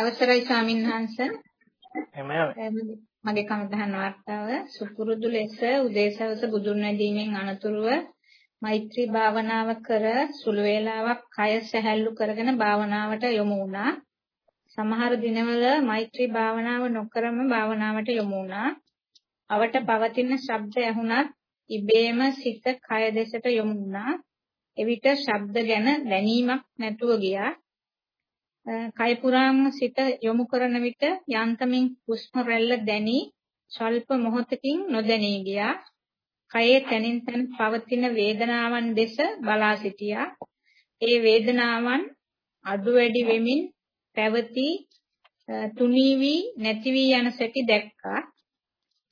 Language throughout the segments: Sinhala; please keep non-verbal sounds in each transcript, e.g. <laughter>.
අවසරයි ස්වාමීන් වහන්ස. මගේ කමදහන් වර්තාව සුපුරුදු ලෙස උදේසවස බුදුන් වැඳීමෙන් අනතුරුව මෛත්‍රී භාවනාව කර සුළු වේලාවක් කය සැහැල්ලු කරගෙන භාවනාවට යොමු වුණා. සමහර දිනවල මෛත්‍රී භාවනාව නොකරම භාවනාවට යොමු වුණා. අවට පවතින ශබ්ද ඇහුණත් ඉබේම සිත කය දෙසට යොමු වුණා. එවිට ශබ්ද ගැන දැනීමක් නැතුව ගියා. කය පුරාම සිත යොමු කරන විට යන්තමින් හුස්ම රැල්ල දැනි ස්වල්ප මොහොතකින් නොදැනී ගියා. කයේ තනින් තන පවතින වේදනාවන් දෙස බලා සිටියා. ඒ වේදනාවන් අඩු වැඩි වෙමින් පැවති තුනී වී නැති වී යන සැටි දැක්කා.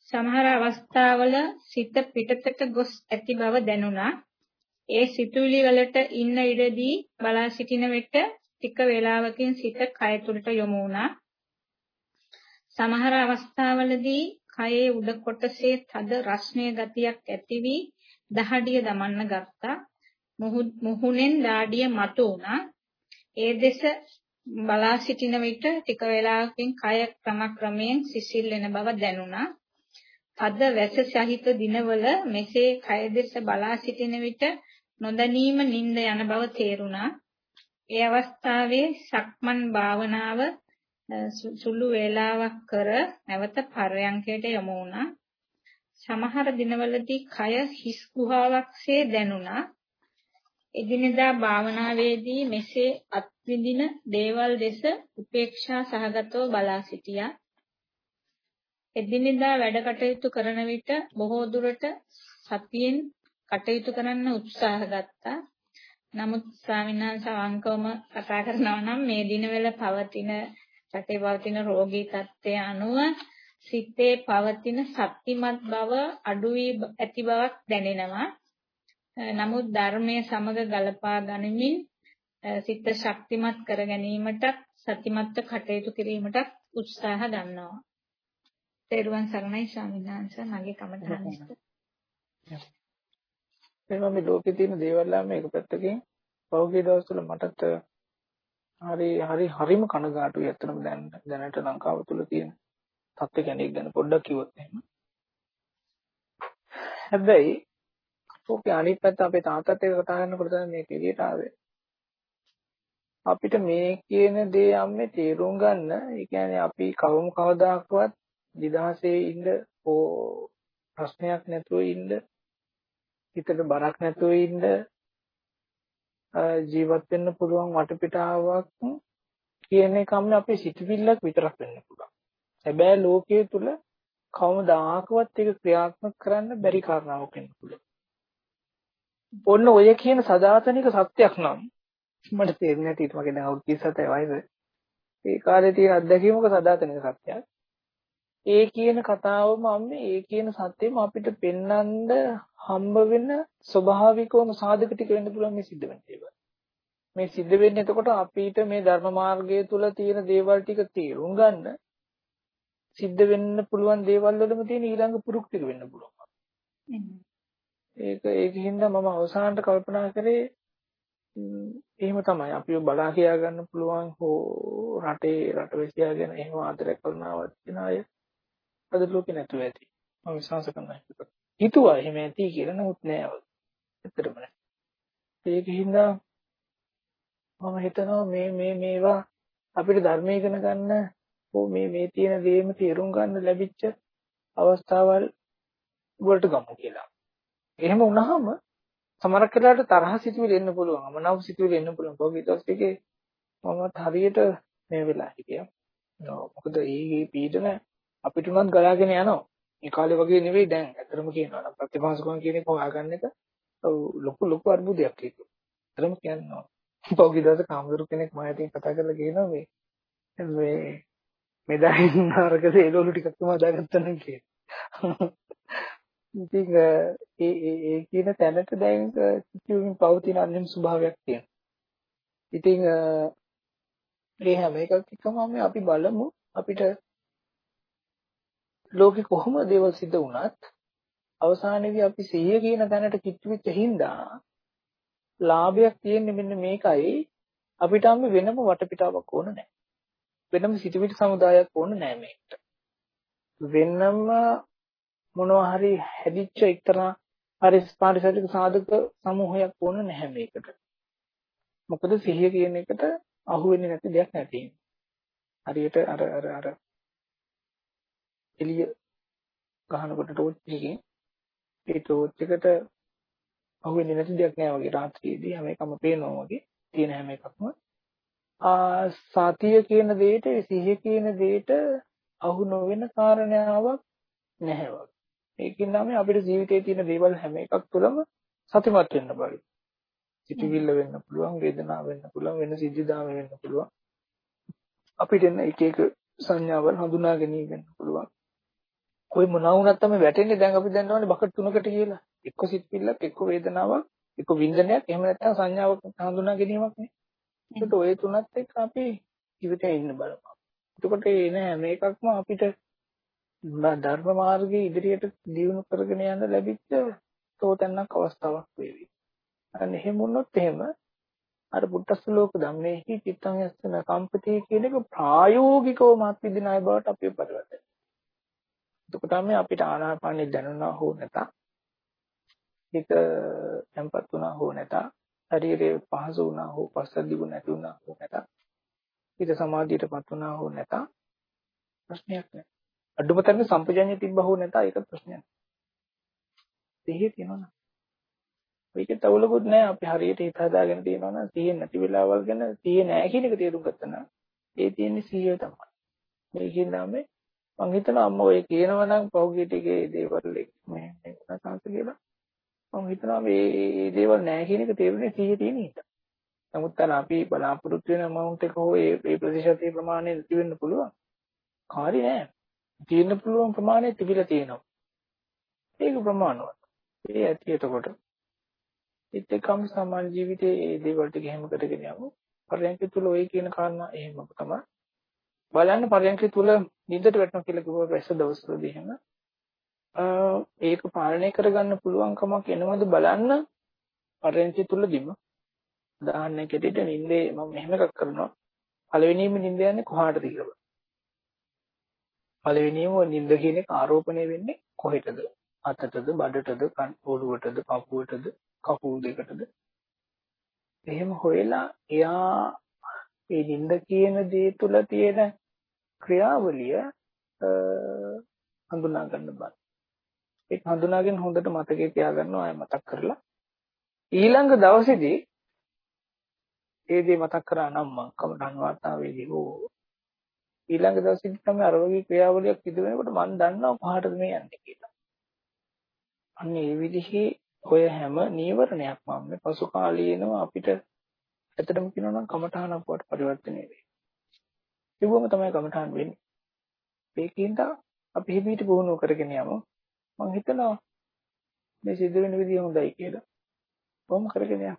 සමහර අවස්ථාවල සිත පිටතට ගොස් ඇති බව දැනුණා. ඒ සිතුවිලි වලට ඉන්න ඉඩදී බලා සිටින විට ටික වේලාවකින් සිත කය තුළට යොමු වුණා. සමහර අවස්ථාවලදී කයේ උඩ කොටසේ තද රස්නේ ගතියක් ඇති වී දහඩිය දමන්න ගත්තා. මුහුණෙන් දාඩිය මතු වුණා. ඒ දෙස බලා සිටින විට ටික වේලාවකින් කය ක්‍රමක්‍රමයෙන් සිසිල් වෙන බව දැනුණා. තද වැස සහිත දිනවල මෙසේ කය දෙස බලා සිටින විට නොදැනීම නිින්ද යන බව තේරුණා. ඒ අවස්ථාවේ සක්මන් භාවනාව සුළු වේලාවක් කර නැවත පරයන්කයට යොමු වුණා. සමහර දිනවලදී කය හිස් ගුහාවක්සේ දැනුණා. එදිනෙදා භාවනාවේදී මෙසේ අත්විඳින දේවල් දෙස උපේක්ෂා සහගතව බලා සිටියා. එදිනෙදා වැඩ කටයුතු කරන විට බොහෝ දුරට සතියෙන් කටයුතු කරන්න උත්සාහ ගත්තා. නමුත් ස්වාමීන් වහන්සේ අවංකවම කතා කරනවා නම් මේ දිනවල පවතින රටේ පවතින රෝගී තත්ත්වය අනුව සිතේ පවතින ශක්තිමත් බව අඩු වී ඇති බවක් දැනෙනවා. නමුත් ධර්මයේ සමග ගලපා ගනිමින් සිත ශක්තිමත් කර ගැනීමට සතිමත්ව කටයුතු කිරීමට උත්සාහ ගන්නවා. තෙරුවන් සරණයි ස්වාමීන් වහන්සේ මගේ කමඨානස්ත. එහෙනම් මේ ලෝකේ තියෙන දේවල් නම් මේක පැත්තකින් පෞද්ගලික දවස්වල මටත් හරි හරි හරිම කනගාටුයි ඇත්තටම දැන් දැනට ලංකාව තුල තියෙන තත්ත්ව කෙනෙක් ගැන පොඩ්ඩක් කිව්වොත් එහෙම. හැබැයි ඕකේ අනිත් පැත්ත අපේ තාත්තත් එක්ක කතා කරනකොට තමයි මේක එළියට ආවේ. අපිට මේ කියන දේ අම්මේ තේරුම් ගන්න, ඒ කියන්නේ අපි කවම කවදාකවත් නිදහසේ ඉන්න ප්‍රශ්නයක් නැතුව ඉන්න හිතට බරක් නැතුව ඉන්න ජීවත් වෙන්න පුළුවන් වටපිටාවක් කියන එකම අපේ සිතුවිල්ලක් විතරක් වෙන්න පුළුවන්. හැබැයි ලෝකයේ තුල කවමදාකවත් ඒක ක්‍රියාත්මක කරන්න බැරි කාරණාවක් වෙන්න පුළුවන්. ඔන්න ඔය කියන සදාතනික සත්‍යයක් නම් මට තේරෙන්නේ නැති ඊට මගේ දැන් අවුරුදු 37 වයස. ඒ කාලේ තියෙන අත්දැකීමක සදාතනික සත්‍යයක්. ඒ කියන කතාවම අම්මේ ඒ කියන සත්‍යෙම අපිට පෙන්වන්න හම්බ වෙන ස්වභාවිකවම සාධක ටික වෙන්න පුළුවන් මේ සිද්ධ වෙන දේවල්. මේ සිද්ධ වෙන්නේ එතකොට අපිට මේ ධර්ම මාර්ගය තුල තියෙන දේවල් ටික තේරුම් ගන්න සිද්ධ වෙන්න පුළුවන් දේවල් වලම තියෙන ඊළඟ පුරුක් ටික වෙන්න පුළුවන්. ඒක ඒකින්ද මම අවසානට කල්පනා කරේ එහෙම තමයි අපිව බලා කියා ගන්න පුළුවන් හෝ රටේ රටවැසියා ගැන එහෙම ආදරය කරනවත් වෙන අය අද ලෝකේ නැතුව ඇති. මම විශ්වාස කරනවා ඒක. හිතුවා එහෙම ඇති කියලා නමුත් නෑ. ඇත්තටම නෑ. ඒකින්ද මම හිතනවා මේ මේ මේවා අපිට ධර්මය ඉගෙන ගන්න හෝ මේ මේ තියෙන දේම තේරුම් ගන්න ලැබිච්ච අවස්ථාවල් වලට ගමු කියලා. එහෙම වුණාම සමහරක් වෙලාවට තරහ සිතුවිලි එන්න පුළුවන්. අමනාප සිතුවිලි එන්න පුළුවන්. පොගිතස් එකේ මමත් හරියට මේ වෙලා හිටියා. මොකද මේ පීඩන අපිට උනත් ගලාගෙන යනවා. ඒ කාලේ වගේ නෙවෙයි දැන්. ඇත්තටම කියනවා නම් ප්‍රතිභාසකම් කියන එක හොයාගන්න එක ලොකු ලොකු අර්බුදයක් ඒක. ඇත්තටම කියනවා. පෞගි දවස කාමදරු කෙනෙක් මායතින් කතා කරලා කියනවා මේ මේ මෙදායින් අරකද ඒගොල්ලෝ ටිකක් තමයි හදාගත්තා නම් කියලා. ඉතින් ඒ ඒ ඒ කියන තැනට දැන් සිතුවින් පවතින අන්‍යම ස්වභාවයක් තියෙනවා. ඉතින් ඒ හැම එකක් එකම අපි බලමු අපිට ලෝකෙ කොහොම දේවල් සිද්ධ වුණත් අවසානයේදී අපි සිහිය කියන තැනට කිට්ටු වෙච්ච හින්දා ලාභයක් තියෙන්නේ මෙන්න මේකයි අපිට අම්ම වෙනම වටපිටාවක් ඕන නැහැ. වෙනම සිතුවිලි සමුදායක් ඕන නෑ මේකට. වෙනම මොනවා හරි හැදිච්ච එක්තරා හරි පාරිසරික සාධක සමූහයක් ඕන නැහැ මේකට. මොකද සිහිය කියන එකට අහු වෙන්නේ නැති දෙයක් නැති. හරියට අර අර අර එළිය ගහනකොට ටෝච් එකකින් ඒ ටෝච් එකට අහු වෙන්නේ නැති දෙයක් නෑ වගේ රාත්‍රියේදී හැම එකම පේනවා වගේ තියෙන හැම එකක්ම ආ සතිය කියන දෙයට සිහිය කියන දෙයට අහු නොවන කාරණාවක් නැහැ වගේ. ඒකින් තමයි අපිට ජීවිතයේ තියෙන දේවල් හැම එකක් තුළම සතිමත් වෙන්න බෑ. සිතුවිල්ල වෙන්න පුළුවන්, වේදනාව වෙන්න පුළුවන්, වෙන සිද්ධාම වෙන්න පුළුවන්. අපිට එන එක එක සංඥාවල් හඳුනා ගැනීම වෙන්න පුළුවන්. කොයි මොනවා වුණත් තමයි වැටෙන්නේ දැන් අපි දන්නවනේ බකට් තුනකට කියලා. එක්ක සිත්පිල්ලක්, එක්ක වේදනාවක්, එක්ක වින්දනයක්, එහෙම නැත්නම් සංඥාවක් හඳුනා ගැනීමක් නේ. ඒකට ওই තුනත් එක්ක අපි ජීවිතේ ඉන්න බලපන්. එතකොට ඒ නෑ මේකක්ම අපිට ධර්ම මාර්ගයේ ඉදිරියට දියුණු කරගෙන යන්න ලැබිච්ච තෝතැන්නක් අවස්ථාවක් වේවි. අන්න එහෙම වුණොත් එහෙම අර බුද්ධස් ලෝක ධම්මේහි චිත්තං යස්සන කම්පති කියන එක ප්‍රායෝගිකව මාත් විදින අය බවට අපිව පරිවර්තනය එතකොට තමයි අපිට ආනාපානෙ දැනුණා හෝ නැතා හිත tempat වුණා හෝ නැතා ශරීරය පහසු වුණා හෝ පස්සද්ධි ගුණ නැති වුණා හෝ නැතා හිත සමාධියටපත් වුණා හෝ නැතා ප්‍රශ්නයක් නෑ. අඩුම තරමේ සම්පජඤ්ඤය තිබ්බ හෝ නැතා ඒක ප්‍රශ්නයක් සිහිය තියෙනවා නම් ඒකේ තවලකුත් නෑ. අපි හරියට හිත හදාගෙන තියෙනවා නම් සිහිය නැති වෙලාවල් ගැන සිහිය නෑ කියන එක තේරුම් ගත්තා නම් ඒ තියෙන්නේ සිහිය තමයි. මේකෙන් තමයි මං හිතනවා අම්මා ඔය කියනවා නම් පහුගිය ටිකේ දේවල් මේ මේ සංස කියලා මම හිතනවා මේ දේවල් නැහැ කියන එක තේරුනේ 100 තියෙන හින්දා. නමුත් අර අපි බලාපොරොත්තු වෙන amount එක හෝ ඒ ඒ ප්‍රතිශතයේ ප්‍රමාණය නැති වෙන්න පුළුවන්. කාරි නෑ. තියෙන්න පුළුවන් ප්‍රමාණය තිබිලා තියෙනවා. ඒක ප්‍රමාණවත්. ඒ ඇති එතකොට. ඒත් එක්කම සාමාන්‍ය ජීවිතයේ ඒ දේවල් ටික එහෙම කරගෙන යමු. පරයන්ක තුල ඔය කියන කාරණා එහෙම තමයි. බලන්න පරයන්ක තුල නිින්දට වැටෙනවා කියලා කිව්ව වැස්ස දවස්වලදී එහෙම ඒක පාලනය කරගන්න පුළුවන් කමක් එනවද බලන්න. පරයන්ක තුලදීම උදාහරණයක් ඇටියට නිින්දේ මම මෙහෙම එකක් කරනවා. පළවෙනිම නිින්ද යන්නේ කොහාටද කියලා. පළවෙනිම නිින්ද කියන එක ආරෝපණය වෙන්නේ කොහෙටද? අතටද බඩටද කන් ඔළුවටද පපුවටද කකුල් දෙකටද? එහෙම හොයලා එයා මේ නිින්ද කියන දේ තුල තියෙන ක්‍රියාවලිය හඳුනා ගන්න බෑ. ඒක හඳුනාගෙන හොඳට මතකේ තියාගන්න ආය මතක් කරලා ඊළඟ දවසේදී ඒ දේ මතක් කරා නම් මම කමටහන් වාර්තාවේදී හෝ ඊළඟ දවසේදී තමයි අර වගේ ක්‍රියාවලියක් සිදු වෙනකොට මම දන්නවා කොහාටද මේ යන්නේ කියලා. අන්න ඒ විදිහේ ඔය හැම නීවරණයක්ම මේ පසු කාලීනව අපිට ඇත්තටම කියනවා නම් කමඨහනක් වට පරිවර්තනය වෙයි. ඒවම තමයි කමඨහන් වෙන්නේ. ඒකින්ද අපි හිමීට පුහුණු කරගෙන යමු. මම හිතනවා මේ සිද්ධ වෙන විදිය හොඳයි කියලා. කොහොම කරගෙන යමු.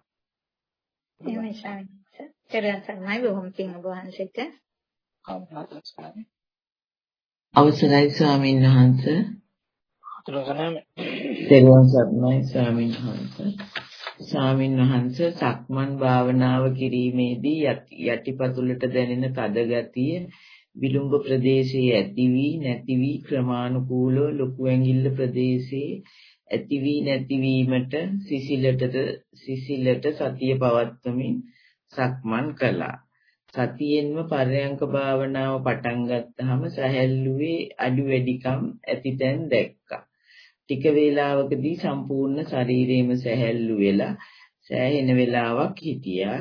එහෙමයි සාමිස. පෙරයන් සර්ණයි බොහොම පිං ඔබ වහන්සේට. අවසරයි ස්වාමීන් වහන්සේ. තෙරුවන් සරණයි ස්වාමීන් වහන්සේ. ස්වාමින් වහන්සේ සක්මන් භාවනාව කිරීමේදී යටිපතුලට දැනෙන තද ගතිය විලුඹ ප්‍රදේශයේ ඇති වී නැති වී ක්‍රමානුකූලව ලොකු ඇඟිල්ල ප්‍රදේශයේ ඇති වී නැති වීමට සිසිලටද සිසිලට සතිය පවත්වමින් සක්මන් කළා. සතියෙන්ම පරයන්ක භාවනාව පටන් ගත්තාම සැහැල්ලුවේ අඩු වැඩිකම් ඇතිතෙන් දැක්කා. ටික වේලාවකදී සම්පූර්ණ ශරීරයම සැහැල්ලු වෙලා සෑහෙන වෙලාවක් හිටියා.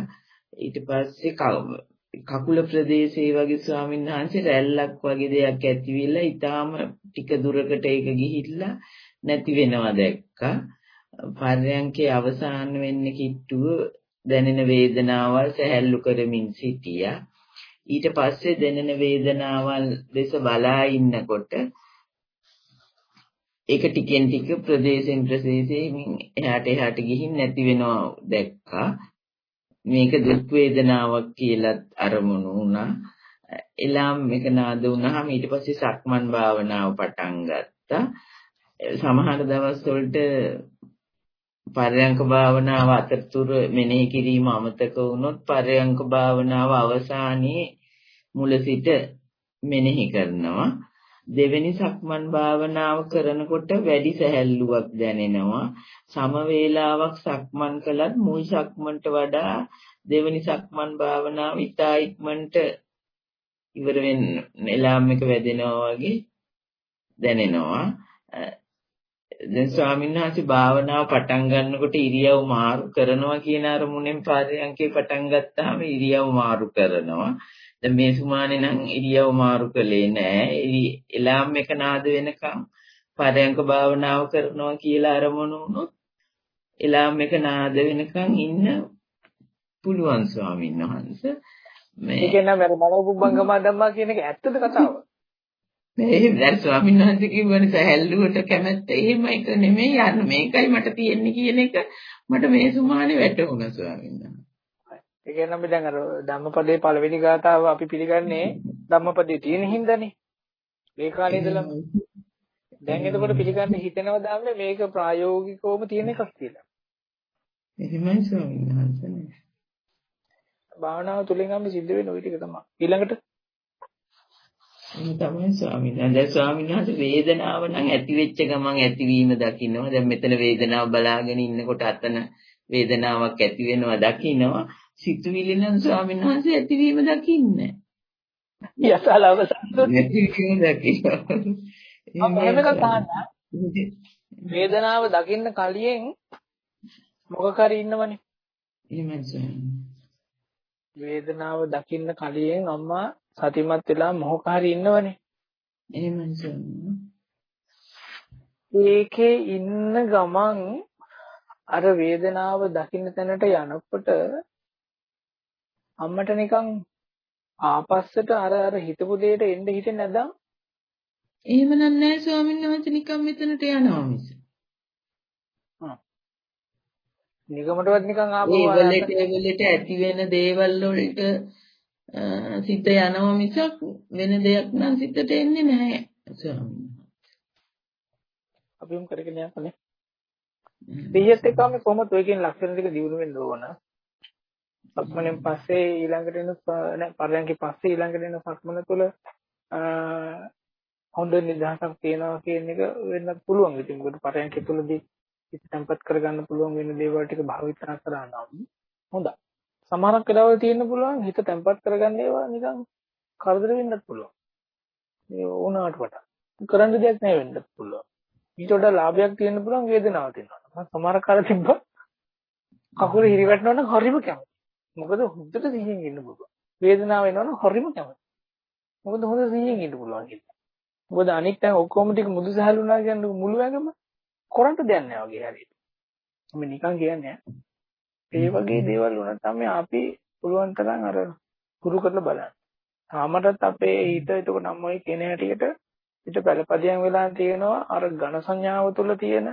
ඊට පස්සේ කකුල ප්‍රදේශයේ වගේ ස්වාමීන් වහන්සේ රැල්ලක් වගේ දෙයක් ඇති වෙලා ඊටාම ටික දුරකට ඒක ගිහිල්ලා නැති වෙනවා දැක්කා. පර්යංකේ අවසාන වෙන්න කිට්ටුව දැනෙන වේදනාවල් සැහැල්ලු කරමින් සිටියා. ඊට පස්සේ දැනෙන වේදනාවල් දෙස බලා ඉන්නකොට ඒක ටිකෙන් ටික ප්‍රදේශෙන් ප්‍රදේශයෙන් එහාට එහාට ගිහින් නැති වෙනවා දැක්කා. මේක දුක් වේදනාවක් කියලා අරමුණු වුණා. එලාම් මේක නාද වුණාම ඊට පස්සේ සක්මන් භාවනාව පටන් ගත්තා. සමහර දවස් වලට පරයන්ක භාවනාව අතරතුර මෙනෙහි කිරීම අමතක වුණොත් පරයන්ක භාවනාව අවසානයේ මුල සිට මෙනෙහි කරනවා. දෙවෙනි සක්මන් භාවනාව කරනකොට වැඩි සැහැල්ලුවක් දැනෙනවා. සම වේලාවක් සක්මන් කළත් මුල් සක්මන්ට වඩා දෙවෙනි සක්මන් භාවනාව ඉතා ඉක්මනට ඉවර වෙන්න එලාම් එක වැදෙනවා වගේ දැනෙනවා. දැන් ස්වාමීන් වහන්සේ භාවනාව පටන් ගන්නකොට ඉරියව් මාරු කරනවා කියන අරමුණෙන් පාරයන්කේ පටන් ගත්තාම ඉරියව් මාරු කරනවා. දැන් මේ සුමානේ නම් ඉරියව් මාරු කළේ නෑ. එලාම් එක නාද වෙනකම් පරයන්ක භාවනාව කරනවා කියලා අරමුණු වුණොත් එලාම් එක නාද වෙනකම් ඉන්න පුළුවන් ස්වාමීන් වහන්සේ. මේ කියන්නේ මම මනෝබුබ්බංගම ධම්මා කියන එක ඇත්තද කතාව? මේ දැන් ස්වාමීන් වහන්සේ කිව්වනේ සහැල්ලුවට කැමැත්ත එහෙම එක නෙමෙයි යන්න මේකයි මට තියෙන්නේ කියන එක මට මේ සුමානේ වැටුණා ස්වාමීන් වහන්සේ. ඒ කියන්නේ අපි දැන් අර ධම්මපදයේ පළවෙනි ගාථාව අපි පිළිගන්නේ ධම්මපදයේ තියෙන හින්දානේ. ඒ කාලේ ඉඳලම දැන් එතකොට පිළිගන්න හිතෙනවා දාන්නේ මේක ප්‍රායෝගිකවම තියෙන එකක් කියලා. එහෙමයි වහන්සේ. භාවනාව තුලින් අපි සිද්ධ වෙන ওই ටික තමයි. ඊළඟට තමයි ස්වාමීන් වහන්සේ. දැන් ස්වාමීන් වහන්සේ වේදනාව නම් ඇති වෙච්ච ගමන් ඇතිවීම දකින්නවා. දැන් මෙතන වේදනාව බලාගෙන ඉන්නකොට අතන වේදනාවක් ඇති වෙනවා දකින්නවා. සිතුවිලි නම් ස්වාමීන් වහන්සේ ඇතිවීම දකින්නේ යසලව නැතිවීම දකින්නවා. එහෙම එකක් අහන්න. වේදනාව දකින්න කලින් මොකක් හරි ඉන්නවනේ. එහෙමයි ස්වාමීන් වේදනාව දකින්න කලින් අම්මා සතිමත් වෙලා මොහොක හරි ඉන්නවනේ. එහෙමයි ස්වාමීන් ඒකේ ඉන්න ගමන් අර වේදනාව දකින්න තැනට යනකොට අම්මට නිකන් ආපස්සට අර අර හිතපු දෙයට එන්න හිතෙන්නේ නැද්ද? එහෙම නෑ ස්වාමීන් වහන්සේ නිකන් මෙතනට යනවා මිස. නිගමටවත් නිකන් ආපහු ඒ වලට ඒ වලට ඇති වෙන දේවල් වලට සිත යනවා මිසක් වෙන දෙයක් නම් සිතට එන්නේ නැහැ ස්වාමීන් අපි උම් කරගෙන යන්නේ. දෙහියත් එක්ක අපි කොහොමද ඔය කියන ලක්ෂණ ටික දිනු වෙන්න ඕන. සක්මණෙන් පස්සේ ඊළඟට එන නෑ පරයන්ගේ පස්සේ ඊළඟට එන සක්මන තුළ හොඳ නිදහසක් තියනවා කියන එක වෙන්නත් පුළුවන්. ඉතින් මොකද පරයන්ක තුළදී හිත තැම්පත් කරගන්න පුළුවන් වෙන දේවල් ටික භාවිතා කරා නම් හොඳයි. සමහරක් වෙලාවල තියෙන්න පුළුවන් හිත තැම්පත් කරගන්න ඒවා නිකන් කරදර වෙන්නත් පුළුවන්. මේ වුණාට වඩා කරන්න දෙයක් නැහැ වෙන්නත් පුළුවන්. ඊට වඩා ලාභයක් තියෙන්න පුළුවන් වේදනාවක් තියෙනවා. මම සමහර කාල තිබ්බ කකුල හිරිවැටෙනවා නම් හරිම කැමති. මොකද හොඳට සිහියෙන් ඉන්න පුළුවන්. වේදනාව එනවා නම් හරිම කැමති. මොකද හොඳ සිහියෙන් ඉන්න පුළුවන් කියලා. මොකද අනිත් දැන් ඔක්කොම ටික මුදු සහැල්ුණා කියන්නේ මුළු ඇඟම කරන්ට දෙයක් නැහැ වගේ හරියට. මම නිකන් කියන්නේ ඒ වගේ දේවල් වුණා තමයි අපි පුළුවන් තරම් අර පුරු කරලා බලන්න. තාමටත් අපේ හිත එතකොට අම්මයි කියන හැටියට පිට පළපදියම් වෙලා තියෙනවා අර ඝන සංඥාව තුළ තියෙන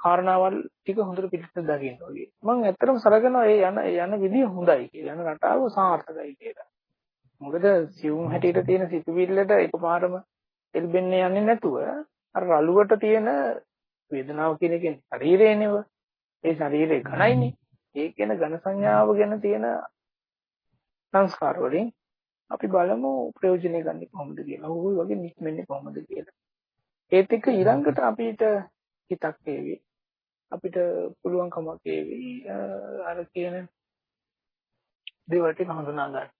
කාරණාවල් ටික හොඳට පිළිස්සෙන් දකින්න ඕනේ. මම ඇත්තටම සලකනවා ඒ යන යන විදිය හොඳයි කියලා. යන රටාව සාර්ථකයි කියලා. මොකද සියුම් හැටියට තියෙන සිතුවිල්ලට එකපාරම එල්බෙන්නේ යන්නේ නැතුව අර රළුවට තියෙන වේදනාව කියන එකෙන් ශරීරේනේව ඒ ශරීරේ ඝනයිනේ. ඒ කියන ඝන සංඥාව ගැන තියෙන සංස්කාර වලින් අපි බලමු ප්‍රයෝජනෙ ගන්න කොහොමද කියලා. ඔය වගේ නික්මෙන්නේ කොහොමද කියලා. ඒත් එක්ක ඊළඟට අපිට හිතක් වේවි. අපිට පුළුවන්කමක් වේවි අර කියන දේවල් ටික හඳුනා ගන්න.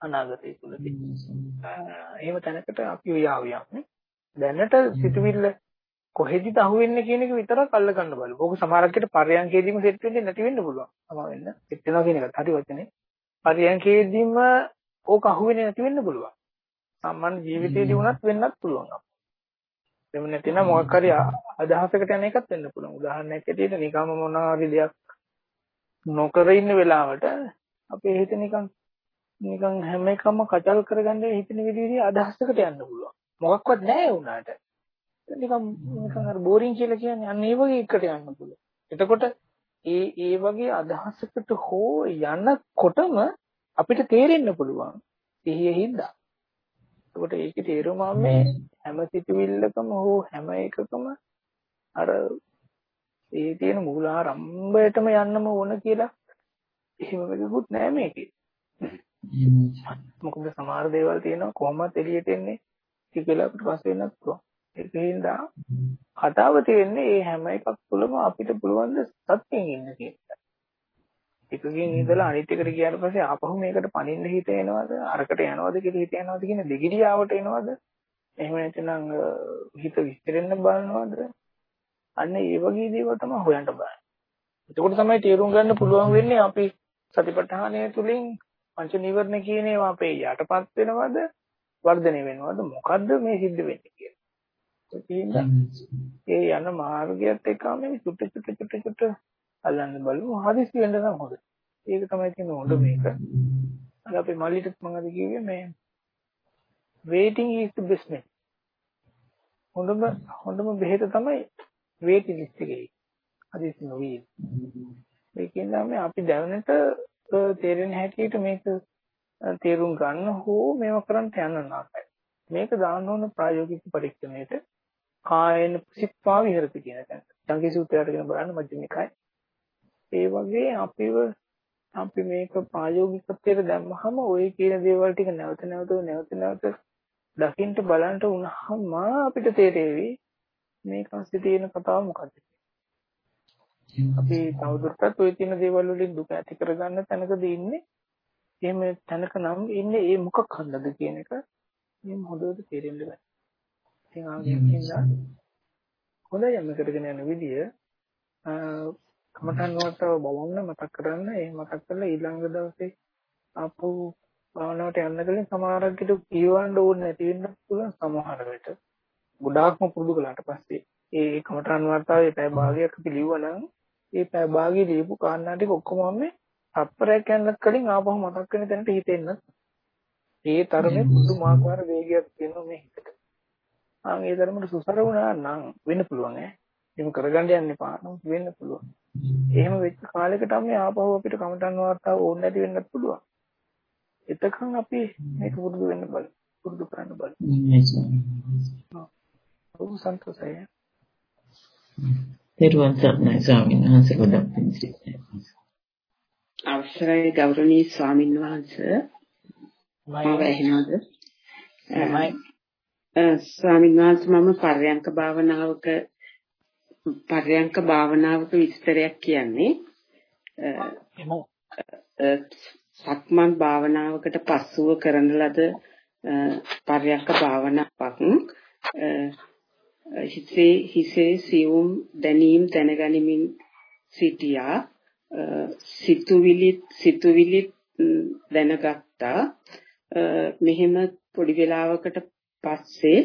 අනාගතය තුලදී. එහෙම තැනකට අපි යාව යන්නේ. දැනට සිතුවිල්ල කොහෙදිද අහුවෙන්නේ කියන එක විතරක් අල්ල ගන්න බලමු. ඕක සමහරකට පරයන්කේදීම සෙට් වෙන්නේ නැති වෙන්න පුළුවන්. සමා වෙන්න. සෙට් වෙනවා කියන එකත් හරි වචනේ. පරයන්කේදීම ඕක අහුවෙන්නේ නැති වෙන්න පුළුවන්. සාමාන්‍ය ජීවිතේදී වුණත් වෙන්නත් පුළුවන්. එහෙම නැතිනම් මොකක් හරි අදහසකට යන එකත් වෙන්න පුළුවන්. උදාහරණයක් ඇටියට නිකම්ම මොනවා හරි දෙයක් නොකර ඉන්න වෙලාවට අපේ හිත නිකන් නිකන් හැම එකම කචල් කරගන්න හිතෙන විදිහේ අදහසකට යන්න පුළුවන්. මොකක්වත් නැහැ උනාට. නිකන් නිකන් අර බෝරින් කියලා කියන්නේ අන්න ඒ වගේ එකට යන්න පුළුවන්. එතකොට ඒ ඒ වගේ අදහසකට හෝ යනකොටම අපිට තේරෙන්න පුළුවන් සිහිය හින්දා. එතකොට ඒකේ තේරුම මේ හැම සිතුවිල්ලකම හෝ හැම එකකම අර ඒ තියෙන මූලාරම්භයටම යන්නම ඕන කියලා එහෙම වෙකුත් නෑ මේකේ. මොකද සමහර දේවල් තියෙනවා කොහොමත් එළියට එන්නේ ටික වෙලාවකට පස්සේ වෙනත් පුළුවන්. ඒකින්ද කතාව තියෙන්නේ මේ හැම එකක් තුළම අපිට පුළුවන් ද සත්‍යයෙන් ඉන්න එක. එකකින් ඉඳලා අනිත් එකට ගියාට පස්සේ ආපහු මේකට පණින්න හිත එනවද? අරකට යනවද කියලා හිත යනවද කියන දෙගිඩියාවට එනවද? එහෙම නැත්නම් හිත විස්තරෙන්න බලනවද? අන්න ඒ වගේ දේවල් තමයි හොයන්න බලන්නේ. එතකොට තමයි තේරුම් ගන්න පුළුවන් වෙන්නේ අපි සතිපට්ඨානය තුලින් පංච නීවරණ කියන ඒවා අපේ යටපත් වෙනවද? වර්ධනය වෙනවද? මොකද්ද මේ සිද්ධ වෙන්නේ කියලා. ඒ යන මාර්ගයත් එක්කම මේ චුට්ට චුට්ට චුට්ට චුට්ට අල්ලන්න බලමු. හදිසි වෙන්න නම් හොඳයි. ඒක තමයි තියෙන හොඳ මේක. අර අපේ මල්ලිට මම අද කිව්වේ මේ waiting is the best medicine. හොඳම හොඳම බෙහෙත තමයි waiting list එකේ. හදිසි නොවි. ඒකෙන් තමයි අපි දැනනට තේරෙන හැටියට මේක තේරුම් ගන්න හෝ මේව කරන්න යන නාකයි. මේක දාන්න ඕන ප්‍රායෝගික පරීක්ෂණයට කායන සිත්පා විහෙරති කියන තැන. සංකේ සූත්‍රයට කියන බලන්න මධ්‍යමිකයි. ඒ වගේ අපිව අපි මේක ප්‍රායෝගිකත්වයට දැම්මහම ওই කියන දේවල් ටික නැවත නැවත නැවත නැවත දකින්න බලන්න වුණාම අපිට තේරෙවි මේක අස්සේ තියෙන කතාව මොකක්ද අපි තවදුරටත් ওই තියෙන දේවල් වලින් දුක ඇති කරගන්න තැනකදී ඉන්නේ. එහෙම තැනක නම් ඉන්නේ ඒ මොකක් හන්දද කියන එක මේ හොඳට තේරෙන්න බෑ. ඉතින් ආගෙන් හොඳයි යන්න කරගෙන යන විදිය කමඨන් වලට බලන්න මතක් කරන්න ඒ මතක් කරලා ඊළඟ දවසේ ආපහු භාවනාවට යන්න කලින් සමහරක් විට කියවන්න ඕනේ නැති වෙන්න පුළුවන් සමහර විට. ගොඩාක්ම පුරුදු කළාට පස්සේ ඒ කමඨන් වර්තාවේ පැය භාගයක් අපි ලිව්වනම් ඒ පැය භාගය ලියපු කාරණා ටික ඔක්කොම මේ තත්පරයක් යනක් කලින් ආපහු මතක් වෙන තැනට හිතෙන්න. ඒ තරමේ පුදුමාකාර වේගයක් තියෙනවා මේ හිතට. ආන් ඒ තරමට සුසර වුණා නම් වෙන්න පුළුවන් ඈ. එහෙම කරගන්න යන්න එපා. නමුත් වෙන්න පුළුවන්. එහෙම වෙච්ච කාලයකට අපි ආපහු අපිට කමටන් වාර්තාව ඕන නැති වෙන්නත් පුළුවන්. එතකන් අපි මේක පුරුදු වෙන්න බලමු. පුරුදු කරන්න බලමු. ඔව් සන්තෝෂයි. තෙරුවන් සරණයි ස්වාමීන් වහන්සේ ගොඩක් පිංසිත. අවසරයි ගෞරවනීය ස්වාමීන් වහන්සේ මම ඇහෙනවද? ස්වාමීන් වහන්සේ මම පර්යංක භාවනාවක පර්යංක භාවනාවක විස්තරයක් කියන්නේ සක්මන් භාවනාවකට පස්සුව කරන ලද පර්යංක භාවනාවක්. හිසේ හිසේ සියුම් දැනීම් දැනගනිමින් සිටියා. සිතුවිලි සිතුවිලි දැනගත්තා. මෙහෙම පොඩි වෙලාවකට පස්සේ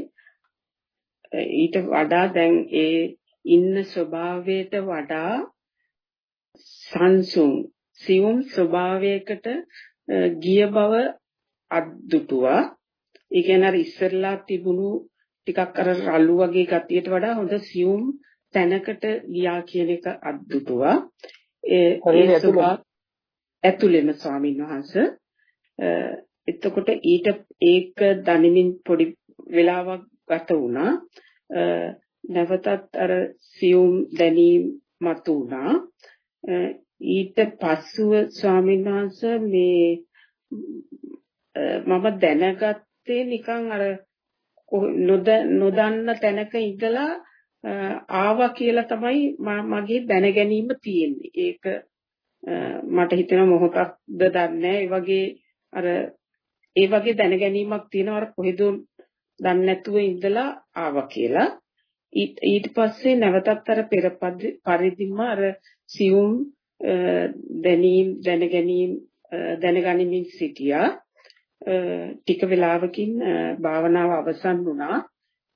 ඊට වඩා දැන් ඒ ඉන්න ස්වභාවයට වඩා සංසුන් සියුම් ස්වභාවයකට ගිය බව අද්දුටුවා ඒ කියන්නේ අර ඉස්සරලා තිබුණු ටිකක් අර රළු වගේ ගතියට වඩා හොඳ සියුම් තැනකට ගියා කියන එක අද්දුටුවා. ඒ ඇතුළෙම ස්වාමින් වහන්සේ එතකොට ඊට ඒක දනිමින් පොඩි වෙලාවක් ගත වුණා. නැවතත් අර සියුම් දැනීම් මතු වුණා. ඊට පස්සුව ස්වාමීන් වහන්සේ මේ මම දැනගත්තේ නිකන් අර නොදන්න තැනක ඉඳලා ආවා කියලා තමයි මගේ දැනගැනීම තියෙන්නේ. ඒක මට හිතෙන මොහොතක්ද දන්නේ ඒ වගේ අර ඒ වගේ දැනගැනීමක් තියෙනවා අර කොහෙදෝ දන්නේ නැතුව ඉඳලා ආවා කියලා. ඊට පස්සේ නැවතත් අර පෙර පරිදිම අර සියුම් දැනීම් දැනගැනීම් දැනගනිමින් සිටියා. ටික වෙලාවකින් භාවනාව අවසන් වුණා.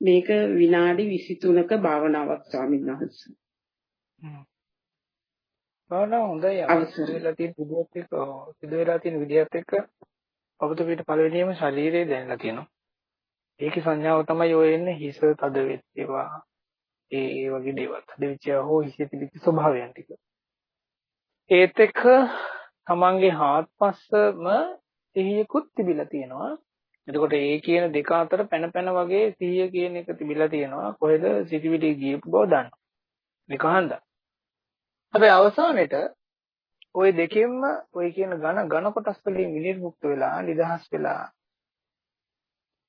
මේක විනාඩි 23ක භාවනාවක් ස්වාමීන් වහන්සේ. භාවනාව හොඳයි. අවසන් වෙලා තියෙන විදිහත් එක්ක සිදු වෙලා තියෙන විදිහත් එක්ක අපිට පිට පළවෙනියම ශරීරය දැනලා තියෙනවා. ඒකේ සංඥාව තමයි ඔය එන්නේ හිස තද වෙත් ඒවා. ඒ ඒ වගේ දේවල්. තද වෙච්ච හෝ හිසේ තිබිච්ච ස්වභාවයන් ටික. ඒත් එක්ක තමන්ගේ හාත්පසම සිහියකුත් තිබිලා තියෙනවා. එතකොට ඒ කියන දෙක අතර පැන පැන වගේ සිහිය කියන එක තිබිලා තියෙනවා. කොහෙද සිටිවිලි ගියපු බව දන්නවා. මේක හන්දා. හැබැයි අවසානෙට ওই දෙකෙන්ම ওই කියන ඝන ඝන කොටස් වලින් විනිර්මුක්ත වෙලා නිදහස් වෙලා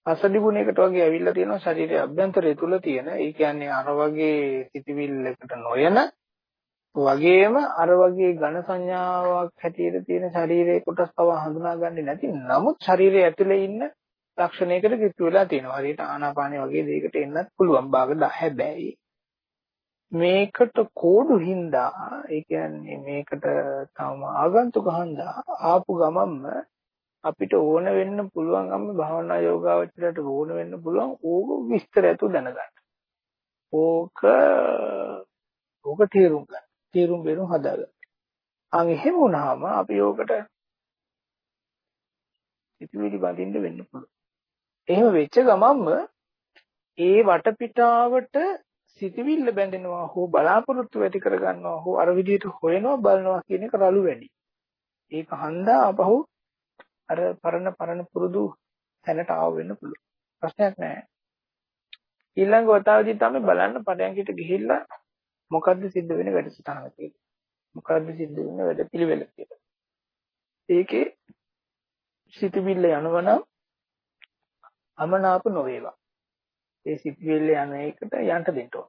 අසදිගුණයකට වගේ ඇවිල්ලා තියෙනවා ශරීරයේ අභ්‍යන්තරය තුල තියෙන. ඒ කියන්නේ අර වගේ සිතිවිල්ලකට නොයන වගේම අර වගේ ඝන සංඥාවක් හැටියට තියෙන ශරීරයේ කොටස් පව හඳුනාගන්නේ නැති නමුත් ශරීරයේ ඇතුලේ ඉන්න ලක්ෂණයකට කිට්ටු වෙලා තියෙනවා. හරියට ආනාපානෙ වගේ දෙයකට එන්නත් පුළුවන් භාග 10 හැබැයි මේකට කෝඩු හින්දා ඒ කියන්නේ මේකට තවම ආගන්තුක හන්දා ආපු ගමන්ම අපිට ඕන වෙන්න පුළුවන් අම්ම භාවනා යෝගාවචරයට ඕන වෙන්න පුළුවන් ඕක විස්තර ඇතු දැනගන්න. ඕක ඕක තේරුම් ගන්න. තේරුම් බේරුම් හදාගන්න. අන් එහෙම වුණාම අපි ඕකට ඉතිවිලි බඳින්න වෙන්න පුළුවන්. එහෙම වෙච්ච ගමන්ම ඒ වටපිටාවට සිතවිල්ල බැඳෙනවා හෝ බලාපොරොත්තු ඇති කරගන්නවා හෝ අර විදිහට හොයනවා බලනවා කියන එක රළු වැඩි. ඒක හන්දා අපහු අර පරණ පරණ පුරුදු තැනට ආව වෙන්න පුළුවන්. ප්‍රශ්නයක් නැහැ. ඊළඟ වතාවදී තමයි බලන්න පඩයන්කිට ගිහිල්ලා මොකද්ද සිද්ධ වෙන වැඩසටහන කියලා. මොකද්ද සිද්ධ වෙන වැඩ පිළිවෙල කියලා. ඒකේ සිතවිල්ල යනවනම් අමනාප නොවේවා. ඒ සිතුවිල්ල යන එකට යන්න දෙන්න ඕන.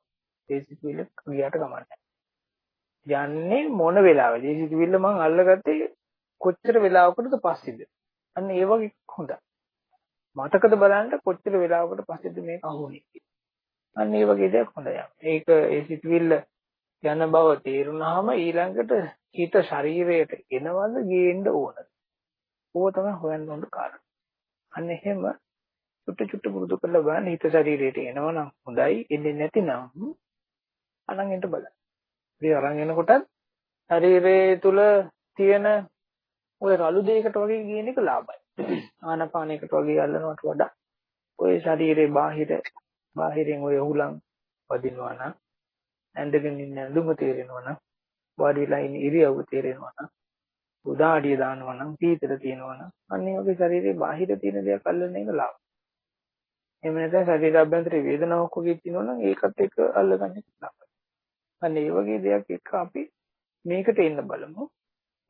ඒ සිතුවිල්ල ගියාට ගමන්නේ යන්නේ මොන වෙලාවෙද? ඒ සිතුවිල්ල මං අල්ලගත්තේ කොච්චර වෙලාවකටද පස්සේද? අන්න ඒ වගේ හොඳයි. මතකද බලන්න කොච්චර වෙලාවකට පස්සේද මේක අහුනේ අන්න ඒ වගේ දෙයක් හොඳයි. ඒක ඒ සිතුවිල්ල යන බව තේරුණාම ඊළඟට හිත ශරීරයට එනවද ගේන්න ඕනද? ඕක තමයි හොයන්න ඕන කාරණා. අන්න එහෙම චුට්ට චුට්ට පුරුදු කරලා බලන්න හිත ශරීරයට එනවනම් හොඳයි එන්නේ නැතිනම් අරන් එන්න බලන්න. ඉතින් අරන් එනකොට ශරීරයේ තුල තියෙන ඔය රළු දෙයකට වගේ කියන එක ලාභයි. ආනපානයකට වගේ අල්ලනවට වඩා ඔය ශරීරේ බාහිර බාහිරින් ඔය උහුලන් වදිනවා නම් ඇඳගෙන ඉන්න ඇඳුම තේරෙනවා නම් වාඩි වෙලා ඉන්න ඉරියව්ව තේරෙනවා නම් උදාඩිය දානවා නම් පීතර තියෙනවා නම් අන්න ඒ වගේ ශරීරේ බාහිර තියෙන දේවල් අල්ලන එක ලාභ. එහෙම නැත්නම් ශරීර අභ්‍යන්තරේ වේදනාවක් වගේ තියෙනවා නම් ඒකත් එක්ක අල්ලගන්න එක ලාභයි. අන්න ඒ වගේ දෙයක් එක්ක අපි මේකට එන්න බලමු.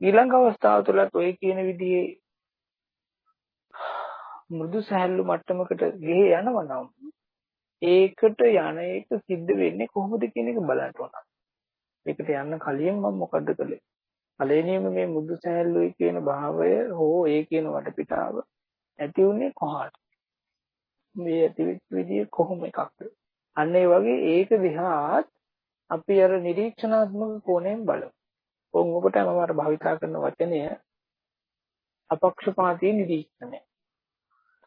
ඊළඟ අවස්ථාව තුලත් ඔය කියන විදිහේ මෘදු සහැල්ලු මට්ටමකට ගෙහි යනවා නම් ඒකට යන එක සිද්ධ වෙන්නේ කොහොමද කියන එක බලන්න ඕන. ඒකට යන්න කලින් මම මොකද්ද කළේ? පළවෙනිම මේ මෘදු සහැල්ලුයි කියන භාවය හෝ ඒ කියන වටපිටාව ඇති උනේ කොහාට? මේ ඇතිවෙච්ච විදිය කොහොම එකක්ද අන්න ඒ වගේ ඒක දිහාත් අපි අර නිරීක්ෂණාත්මක කෝණයෙන් බලමු. ඕන් ඔබට මම අර භාවිතා කරන වචනය අපක්ෂපාතී නිරීක්ෂණය.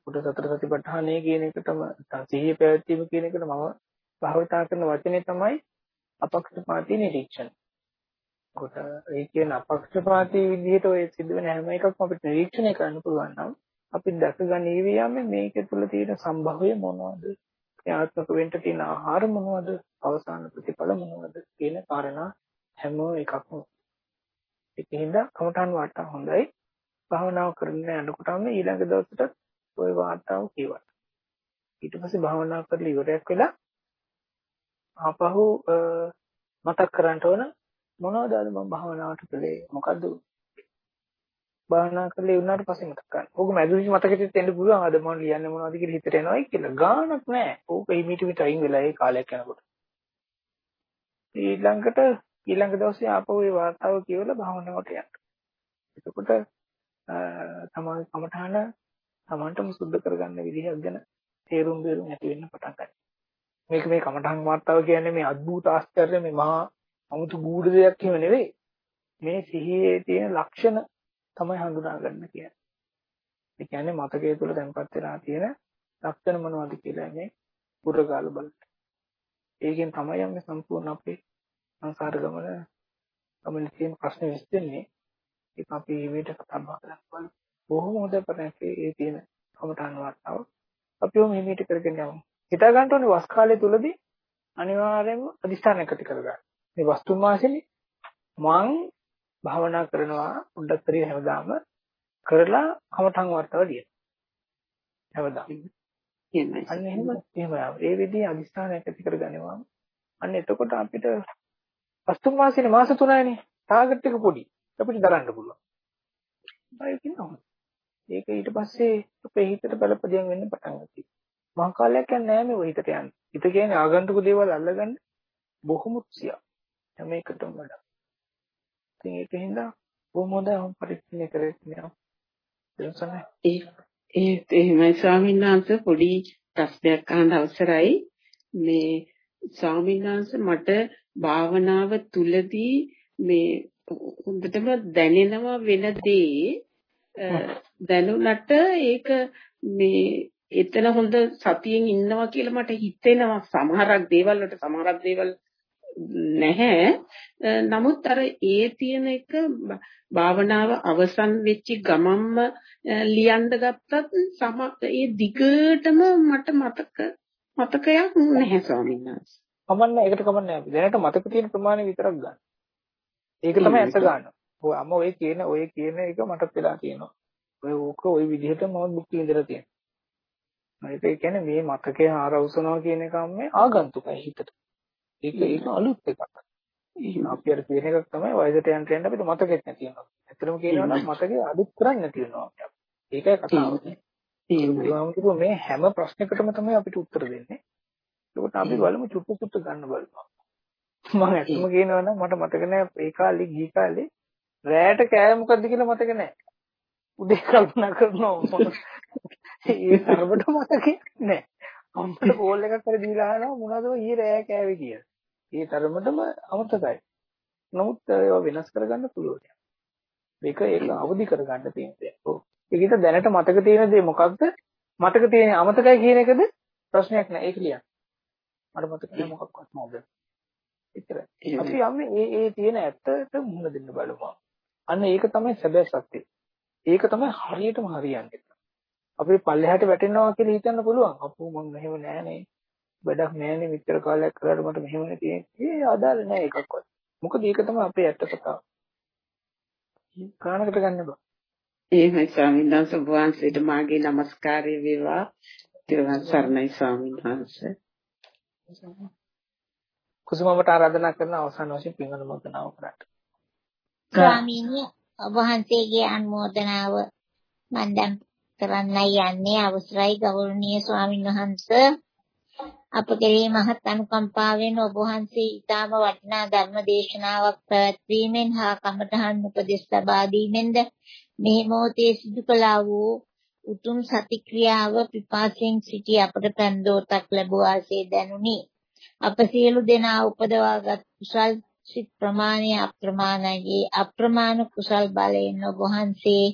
උඩ සතර සතිපට්ඨානය කියන එකටම සිහිය පැවැත්වීම කියන එකට මම භාවිතා කරන වචනේ තමයි අපක්ෂපාතී නිරීක්ෂණ. කොට ඒ කියන අපක්ෂපාතී විදිහට ඔය සිද්ධ වෙන හැම එකක්ම අපිට නිරීක්ෂණය කරන්න පුළුවන් නම් අපි දැකගනීවි යන්නේ මේක තුළ තියෙන සම්භවය මොනවද? ක්‍රියාත්මක වෙන්න තියෙන ආහාර මොනවද? අවසාන ප්‍රතිඵල මොනවද කියන කාරණා හැම එකක්ම ඒකින්ද කමඨාන් වාර්තා හොඳයි. භාවනාව කරන්න යනකොටම ඊළඟ දවසට ওই වාර්තාව කියවන්න. ඊට පස්සේ භාවනා කරලා ඉවරයක් වෙලා ආපහු මතක් කරන්න ඕන මොනවද අද මම භාවනාවට කළේ මොකද්ද භාවනා කරලා ඉන්නාට පස්සේ මතක ගන්න. ඕක මැදුරිච්ච මතකෙට එන්න පුළුවන් අද මම ලියන්නේ මොනවද කියලා හිතට එනවයි කියලා. ගානක් නැහැ. ඕක හිමීට මිට අයින් වෙලා ඒ කාලයක් යනකොට. ඊළඟට ඊළඟ දවසේ ආපහු ඒ වார்த்தාව කියවලා භාවනාවට යන්න. එතකොට තමන්ගේ කමඨාන තමන්ටම සුද්ධ කරගන්න විදිහක් ගැන තේරුම් බේරුම් ඇති වෙන්න පටන් ගන්නවා. මේක මේ කමඨාන් වார்த்தාව කියන්නේ මේ අద్భుත ආශ්චර්ය මේ මහා අමුතු ගූඪ දෙයක් හිම නෙවෙයි. මේ සිහියේ තියෙන ලක්ෂණ තමයි හඳුනා ගන්න කියන්නේ. ඒ කියන්නේ මතකයේ තුල තැන්පත් වෙලා තියෙන ලක්ෂණ මොනවද කියලා මේ පුරකාල බලන්න. ඒකෙන් තමයි අපි සම්පූර්ණ අපේ සංසාර ගමන ගමන තියෙන ප්‍රශ්න විසඳෙන්නේ. ඒක අපි ඊට කතා කරලා බොහොම හොඳ ප්‍රශ්නයක් ඒ තියෙන කමඨාන් වාර්තාව. අපි ඔහොම හිමීට කරගෙන යමු. හිතා ගන්න ඕනේ වස් කාලය තුලදී අනිවාර්යයෙන්ම අදිස්ථානයක් ඇති කරගන්න. මේ වස්තුන් වාසනේ මං භාවනා කරනවා හරි හැමදාම කරලා කමඨං වර්තව දින. හැමදාම. කියන්නේ. අන්න එහෙම එහෙම ඒ විදිහේ අදිස්ථානයක් ඇති කරගන්නවා. අන්න එතකොට අපිට වස්තුන් මාසෙනේ මාස 3යිනේ. ටාගට් එක පොඩි. අපිට දරන්න පුළුවන්. බය කියනවා. ඒක ඊට පස්සේ අපේ හිතට බලපදියම් වෙන්න පටන් ගත්තා. මහා කාලයක් යන්නේ නැහැ මේ හිතට යන්නේ. හිත කියන්නේ ආගන්තුක දේවල් අල්ලගන්න බොහොම උත්සියා. හැම එකටම වඩා. ඉතින් ඒකින්ද බොහොම හොඳ පරික්ෂණය කරගෙන යනවා. ඒ ඒ එහෙමයි ස්වාමීන් වහන්සේ පොඩි ප්‍රශ්නයක් අහන්න අවසරයි. මේ ස්වාමීන් වහන්සේ මට භාවනාව තුලදී මේ හොඳටම දැනෙනවා වෙන දේ දැනුණට ඒක මේ එතන හොඳ සතියෙන් ඉන්නවා කියලා මට හිතෙනවා සමහරක් දේවල් වලට සමහරක් දේවල් නැහැ නමුත් අර ඒ තියෙන එක භාවනාව අවසන් වෙච්ච ගමම්ම ලියන්න ගත්තත් සම ඒ දිගටම මට මතක මතකයක් නැහැ ස්වාමීන් වහන්සේ. කමන්නේ ඒකට කමන්නේ අපි දැනට මතක තියෙන ප්‍රමාණය විතරක් ගන්න. ඒක තමයි ඇස ගන්න. ඔය අම්ම ඔය කියන ඔය කියන එක මටත් වෙලා තියෙනවා. ඔය ඕක ওই විදිහට මම බුක් විඳලා තියෙනවා. ඒක කියන්නේ මේ මතකය ආරවුසනවා කියන එක මේ ආගන්තුකයි හිතට. ඒක ඒක අලුත් එකක්. අපි අර කියන එකක් තමයි වයසට යන ට්‍රෙන්ඩ් අපිට මතකෙත් නැති වෙනවා. ඇත්තටම කියනවා නම් මතකේ අලුත් කරන්නේ නැති වෙනවා. ඒකයි කතාව. මේ හැම ප්‍රශ්නයකටම තමයි අපිට උත්තර දෙන්නේ. ඒකට අපි බලමු චුට්ටු චුට්ටු ගන්න බලමු. මම ඇත්තම කියනවා නම් මට මතක නෑ ඒ කාලේ ගිහි කාලේ රෑට කෑම මොකද්ද කියලා මතක නෑ. උදේ කල්පනා කරනවා. <laughs> ඒ තරමට මතකේ නෑ. අම්මට කෝල් එකක් කර දීලා අහනවා මොනවද ඊයේ රෑ කෑවේ කියලා. ඒ තරමටම අමතකයි. නමුත් ඒවා වෙනස් කරගන්න පුළුවන්. මේක ඒක අවදි කරගන්න තියෙන දෙයක්. ඔව්. ඒකිට දැනට මතක තියෙන දේ මොකක්ද? මතක තියෙන අමතකයි කියන එකද ප්‍රශ්නයක් නෑ. ඒක ලියන්න. මට මතක නෑ මොකක්වත් නෝද. එච්චරයි. අපි යන්නේ ඒ ඒ තියෙන ඇත්තට මුහුණ දෙන්න බලමු. අන්න ඒක තමයි සැබෑ සත්‍යය. ඒක තමයි හරියටම හරියන්නේ. අපි පල්ලෙහාට වැටෙනවා කියලා හිතන්න පුළුවන්. අපෝ මම මෙහෙම නෑනේ. වැඩක් නෑනේ මෙච්චර කාලයක් කරාට මට මෙහෙමනේ තියෙන්නේ. ඒ අදාළ නෑ එකක්වත්. මොකද ඒක තමයි අපේ ඇත්ත කතාව. කාණකට ගන්න බෑ. එහෙමයි ස්වාමීන් වහන්සේ වහන්සේට මාගේ নমස්කාරය වේවා. තිරුවන් සරණයි ස්වාමීන් වහන්සේ. කුසුමකට ආරාධනා කරන අවසාන වශයෙන් පින් අනුමೋದනාව කරන්න. ස්වාමීනි වහන්සේගේ අනුමೋದනාව මම දැන් කරන්නයි යන්නේ අවසරයි ගෞරවනීය ස්වාමීන් වහන්සේ අප කෙරෙහි මහත් අනුකම්පාවෙන් ඔබ වහන්සේ ඊටම වටිනා ධර්ම දේශනාවක් පැවැත්වීමෙන් හා කමඨහන් උපදෙස් ලබා දීමෙන්ද මේ මොහොතේ සිදු කළා වූ උතුම් සති ක්‍රියාව පිපාසයෙන් සිටි අපට ප්‍රන්දෝතක් ලැබුවාසේ දැනුනි. අප සියලු දෙනා උපදවාගත් කුසල් සිත් ප්‍රමාණය අප්‍රමාණයි. අප්‍රමාණ කුසල් බලයෙන් ඔබ වහන්සේ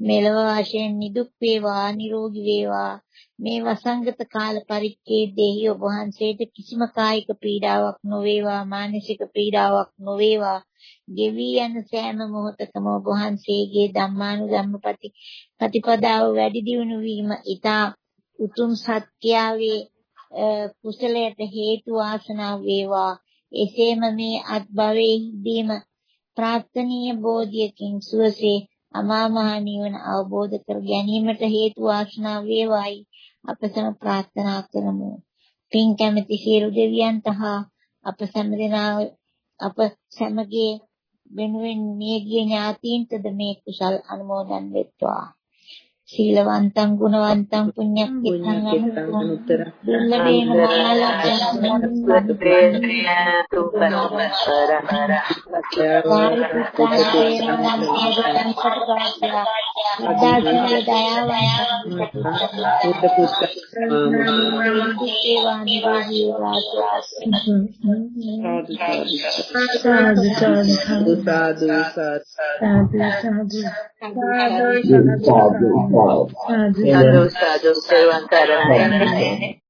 මෙලව වශයෙන් නිදුක් වේවා නිරෝගී වේවා. මේ වසංගත කාල පරිච්ඡේදයේ ඔබ වහන්සේට කිසිම කායික පීඩාවක් නොවේවා මානසික පීඩාවක් නොවේවා. ගෙවි යන සෑම මොහොතකම ඔබ වහන්සේගේ ධම්මානුධම්මපති ප්‍රතිපදාව වැඩි දියුණු වීම ඊතා උතුම් සත්‍යාවේ කුසලයට හේතු වාසනා වේවා එසේම මේ අත්භවයේදීම ප්‍රාර්ථනීය බෝධියකින් සුවසේ අමා මහ නිවන අවබෝධ කර ගැනීමට හේතු වාසනා වේවායි අප සම ප්‍රාර්ථනා කරමු. පින් කැමැති සියලු දෙවියන්ට හා අප සෑම දෙනා අප සැමගේ වෙනුවෙන් මියගිය ඥාතීන්ටද මේ කුසල් අනුමෝදන් වෙත්වා. Silawantang gunawantang punya kita Thank you. සාදු සාදු සාදු සර්වන් තරණය